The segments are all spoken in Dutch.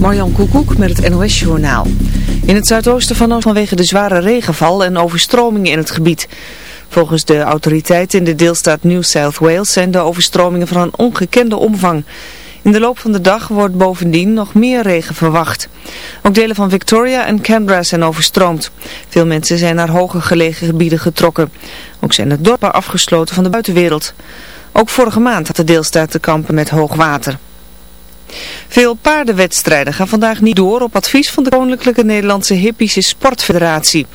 Marjan Koekoek met het NOS-journaal. In het zuidoosten van vanwege de zware regenval en overstromingen in het gebied. Volgens de autoriteiten in de deelstaat New South Wales zijn de overstromingen van een ongekende omvang. In de loop van de dag wordt bovendien nog meer regen verwacht. Ook delen van Victoria en Canberra zijn overstroomd. Veel mensen zijn naar hoger gelegen gebieden getrokken. Ook zijn de dorpen afgesloten van de buitenwereld. Ook vorige maand had de deelstaat te kampen met hoog water. Veel paardenwedstrijden gaan vandaag niet door op advies van de Koninklijke Nederlandse Hippische Sportfederatie.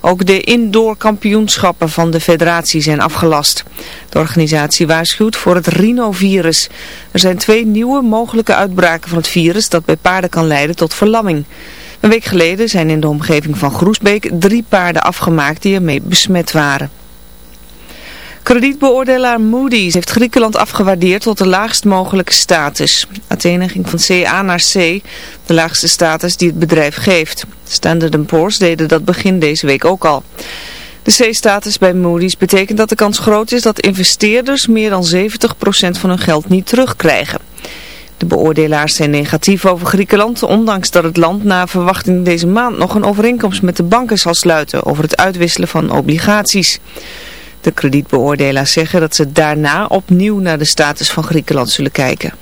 Ook de indoor kampioenschappen van de federatie zijn afgelast. De organisatie waarschuwt voor het rhinovirus. Er zijn twee nieuwe mogelijke uitbraken van het virus dat bij paarden kan leiden tot verlamming. Een week geleden zijn in de omgeving van Groesbeek drie paarden afgemaakt die ermee besmet waren. Kredietbeoordelaar Moody's heeft Griekenland afgewaardeerd tot de laagst mogelijke status. Athene ging van CA naar C, de laagste status die het bedrijf geeft. Standard Poor's deden dat begin deze week ook al. De C-status bij Moody's betekent dat de kans groot is dat investeerders meer dan 70% van hun geld niet terugkrijgen. De beoordelaars zijn negatief over Griekenland, ondanks dat het land na verwachting deze maand nog een overeenkomst met de banken zal sluiten over het uitwisselen van obligaties. De kredietbeoordelaars zeggen dat ze daarna opnieuw naar de status van Griekenland zullen kijken.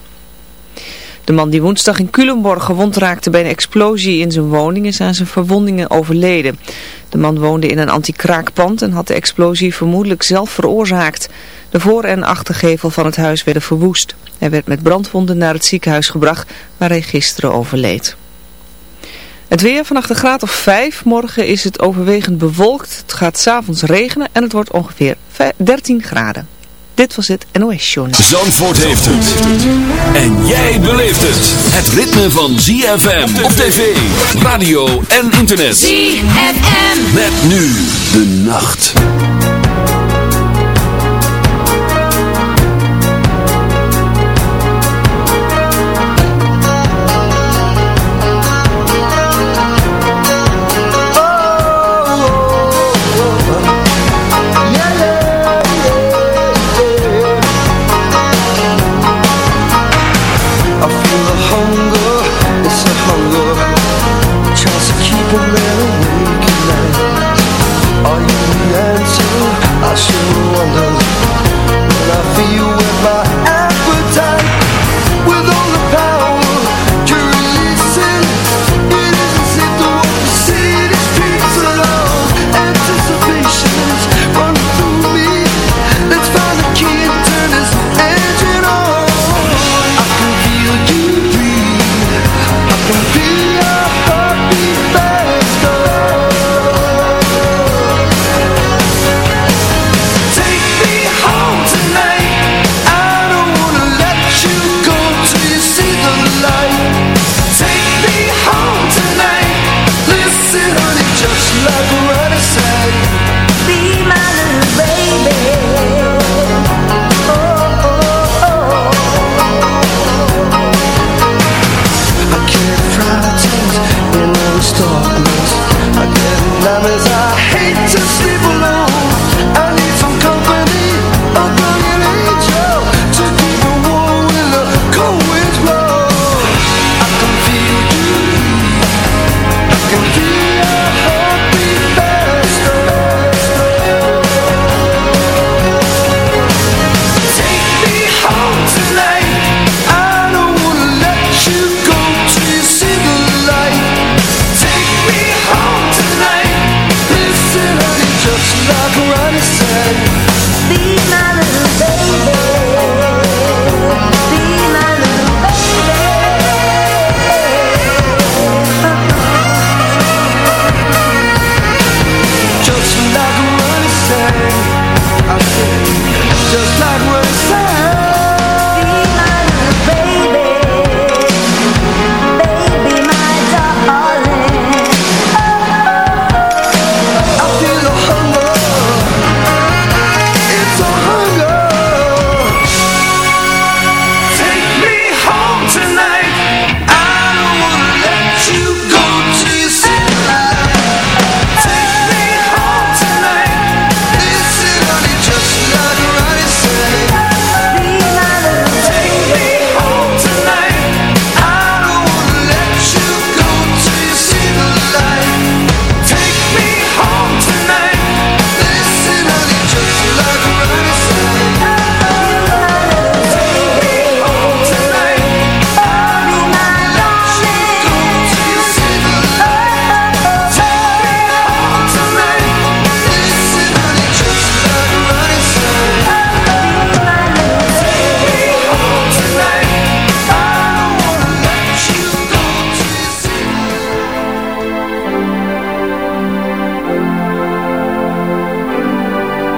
De man die woensdag in Culemborg gewond raakte bij een explosie in zijn woning is aan zijn verwondingen overleden. De man woonde in een anti-kraakpand en had de explosie vermoedelijk zelf veroorzaakt. De voor- en achtergevel van het huis werden verwoest. Hij werd met brandwonden naar het ziekenhuis gebracht waar hij gisteren overleed. Het weer vannacht een graad of 5. Morgen is het overwegend bewolkt. Het gaat s'avonds regenen en het wordt ongeveer 13 graden. Dit was het NOS Journal. Zandvoort heeft het. En jij beleeft het. Het ritme van ZFM op tv, radio en internet. ZFM. Met nu de nacht.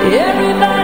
Everybody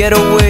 get away.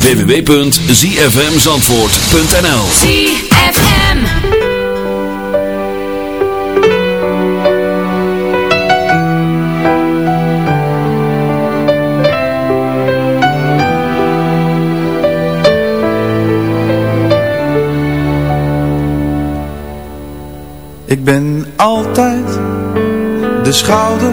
www.zfmzandvoort.nl ZFM Ik ben altijd de schouder,